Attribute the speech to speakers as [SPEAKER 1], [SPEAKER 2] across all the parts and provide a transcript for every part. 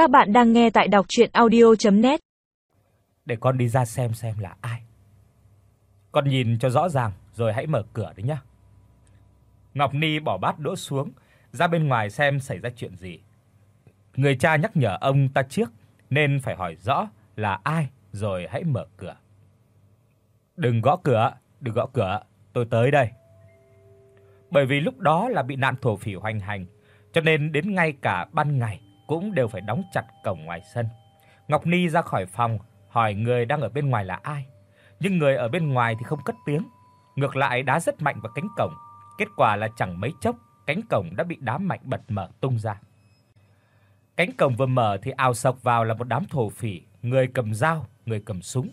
[SPEAKER 1] Các bạn đang nghe tại đọc audio net
[SPEAKER 2] Để con đi ra xem xem là ai. Con nhìn cho rõ ràng rồi hãy mở cửa đi nhá. Ngọc Ni bỏ bát đũa xuống, ra bên ngoài xem xảy ra chuyện gì. Người cha nhắc nhở ông ta trước nên phải hỏi rõ là ai rồi hãy mở cửa. Đừng gõ cửa, đừng gõ cửa, tôi tới đây. Bởi vì lúc đó là bị nạn thổ phỉ hoành hành, cho nên đến ngay cả ban ngày cũng đều phải đóng chặt cổng ngoài sân. Ngọc Ni ra khỏi phòng, hỏi người đang ở bên ngoài là ai. Nhưng người ở bên ngoài thì không cất tiếng, ngược lại đá rất mạnh vào cánh cổng. Kết quả là chẳng mấy chốc, cánh cổng đã bị đá mạnh bật mở tung ra. Cánh cổng vừa mở thì ào sộc vào là một đám thổ phỉ, người cầm dao, người cầm súng.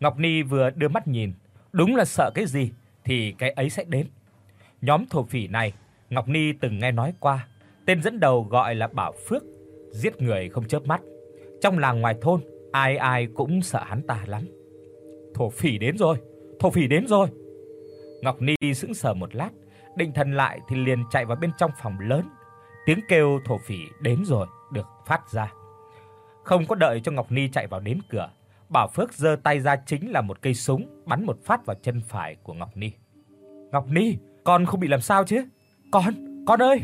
[SPEAKER 2] Ngọc Ni vừa đưa mắt nhìn, đúng là sợ cái gì thì cái ấy sẽ đến. Nhóm thổ phỉ này, Ngọc Ni từng nghe nói qua, tên dẫn đầu gọi là Bảo Phước, giết người không chớp mắt. Trong làng ngoài thôn, ai ai cũng sợ hắn ta lắm. Thổ phỉ đến rồi, thổ phỉ đến rồi. Ngọc Ni sững sờ một lát, định thần lại thì liền chạy vào bên trong phòng lớn. Tiếng kêu thổ phỉ đến rồi được phát ra. Không có đợi cho Ngọc Ni chạy vào đến cửa, Bảo Phước giơ tay ra chính là một cây súng, bắn một phát vào chân phải của Ngọc Ni. "Ngọc Ni, con không bị làm sao chứ?" "Con, con ơi!"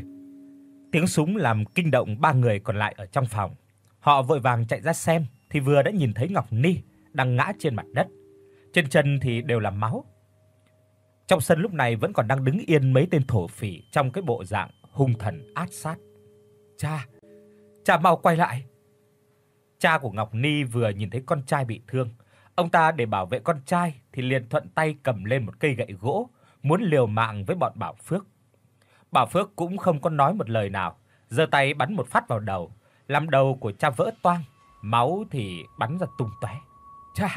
[SPEAKER 2] Tiếng súng làm kinh động ba người còn lại ở trong phòng. Họ vội vàng chạy ra xem thì vừa đã nhìn thấy Ngọc Ni đang ngã trên mặt đất. Trên chân thì đều là máu. Trong sân lúc này vẫn còn đang đứng yên mấy tên thổ phỉ trong cái bộ dạng hung thần ác sát. "Cha, cha mau quay lại." Cha của Ngọc Ni vừa nhìn thấy con trai bị thương, ông ta để bảo vệ con trai thì liền thuận tay cầm lên một cây gậy gỗ, muốn liều mạng với bọn Bảo Phước. Bảo Phước cũng không có nói một lời nào, giơ tay bắn một phát vào đầu, làm đầu của cha vỡ toang, máu thì bắn ra tung tóe. "Cha,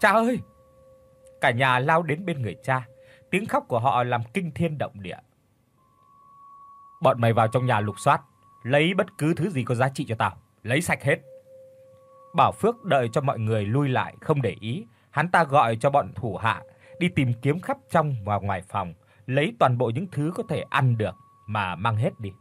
[SPEAKER 2] cha ơi!" Cả nhà lao đến bên người cha, tiếng khóc của họ làm kinh thiên động địa. "Bọn mày vào trong nhà lục soát, lấy bất cứ thứ gì có giá trị cho tao, lấy sạch hết." Bảo Phước đợi cho mọi người lui lại không để ý, hắn ta gọi cho bọn thủ hạ đi tìm kiếm khắp trong và ngoài phòng, lấy toàn bộ những thứ có thể ăn được mà mang hết đi.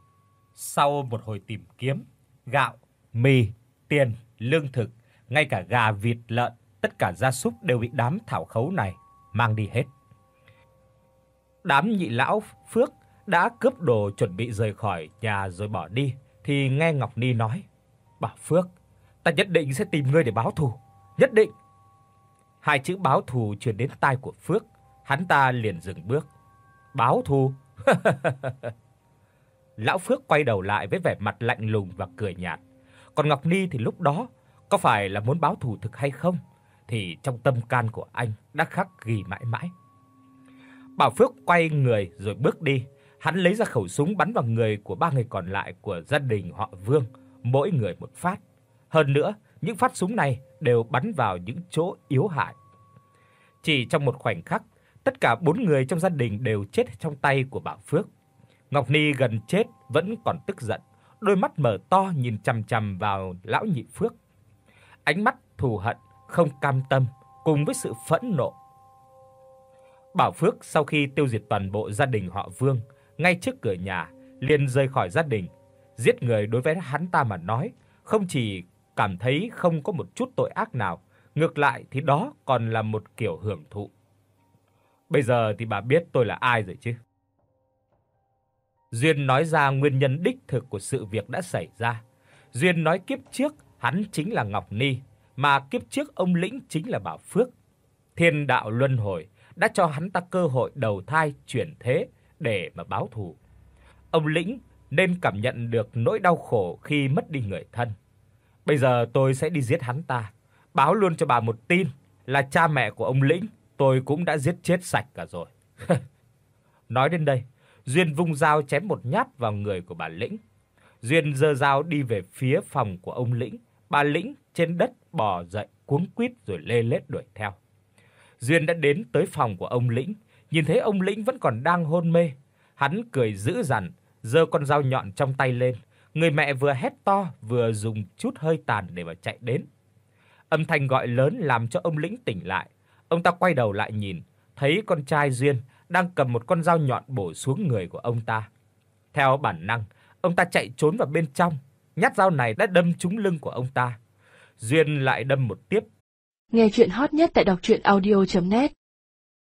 [SPEAKER 2] Sau một hồi tìm kiếm, gạo, mì, tiền, lương thực, ngay cả gà, vịt, lợn, tất cả gia súc đều bị đám thảo khấu này mang đi hết. Đám nhị lão Phước đã cướp đồ chuẩn bị rời khỏi nhà rồi bỏ đi thì nghe Ngọc Ni nói: "Bảo Phước, ta nhất định sẽ tìm ngươi để báo thù, nhất định." Hai chữ báo thù truyền đến tai của Phước, hắn ta liền dừng bước. "Báo thù?" Lão Phước quay đầu lại với vẻ mặt lạnh lùng và cười nhạt. Còn Ngọc Ni thì lúc đó có phải là muốn báo thù thực hay không thì trong tâm can của anh đã khắc ghi mãi mãi. Bảo Phước quay người rồi bước đi, hắn lấy ra khẩu súng bắn vào người của ba người còn lại của gia đình họ Vương, mỗi người một phát. Hơn nữa, những phát súng này đều bắn vào những chỗ yếu hại. Chỉ trong một khoảnh khắc, tất cả bốn người trong gia đình đều chết trong tay của Bảo Phước. Ngọc Ni gần chết vẫn còn tức giận, đôi mắt mở to nhìn chằm chằm vào lão nhị Phước. Ánh mắt thù hận, không cam tâm cùng với sự phẫn nộ. Bảo Phước sau khi tiêu diệt toàn bộ gia đình họ Vương, ngay trước cửa nhà, liền rời khỏi gia đình. Giết người đối với hắn ta mà nói, không chỉ cảm thấy không có một chút tội ác nào, ngược lại thì đó còn là một kiểu hưởng thụ. Bây giờ thì bà biết tôi là ai rồi chứ? Duyên nói ra nguyên nhân đích thực của sự việc đã xảy ra. Duyên nói kiếp trước hắn chính là Ngọc Ni, mà kiếp trước ông Lĩnh chính là Bảo Phước. Thiên đạo luân hồi đã cho hắn ta cơ hội đầu thai chuyển thế để mà báo thù. Ông Lĩnh nên cảm nhận được nỗi đau khổ khi mất đi người thân. Bây giờ tôi sẽ đi giết hắn ta, báo luôn cho bà một tin là cha mẹ của ông Lĩnh tôi cũng đã giết chết sạch cả rồi. Nói đến đây, Duyên vung dao chém một nhát vào người của bà Lĩnh. Duyên giơ dao đi về phía phòng của ông Lĩnh, bà Lĩnh trên đất bò dậy cuống quýt rồi lê lết đuổi theo. Duyên đã đến tới phòng của ông Lĩnh, nhìn thấy ông Lĩnh vẫn còn đang hôn mê, hắn cười dữ dằn, giơ con dao nhọn trong tay lên. Người mẹ vừa hét to vừa dùng chút hơi tàn để mà chạy đến. Âm thanh gọi lớn làm cho ông Lĩnh tỉnh lại. Ông ta quay đầu lại nhìn, thấy con trai Duyên đang cầm một con dao nhọn bổ xuống người của ông ta. Theo bản năng, ông ta chạy trốn vào bên trong, nhát dao này đã đâm trúng lưng của ông ta. Duyên lại đâm một tiếp.
[SPEAKER 3] Nghe truyện hot nhất tại doctruyenaudio.net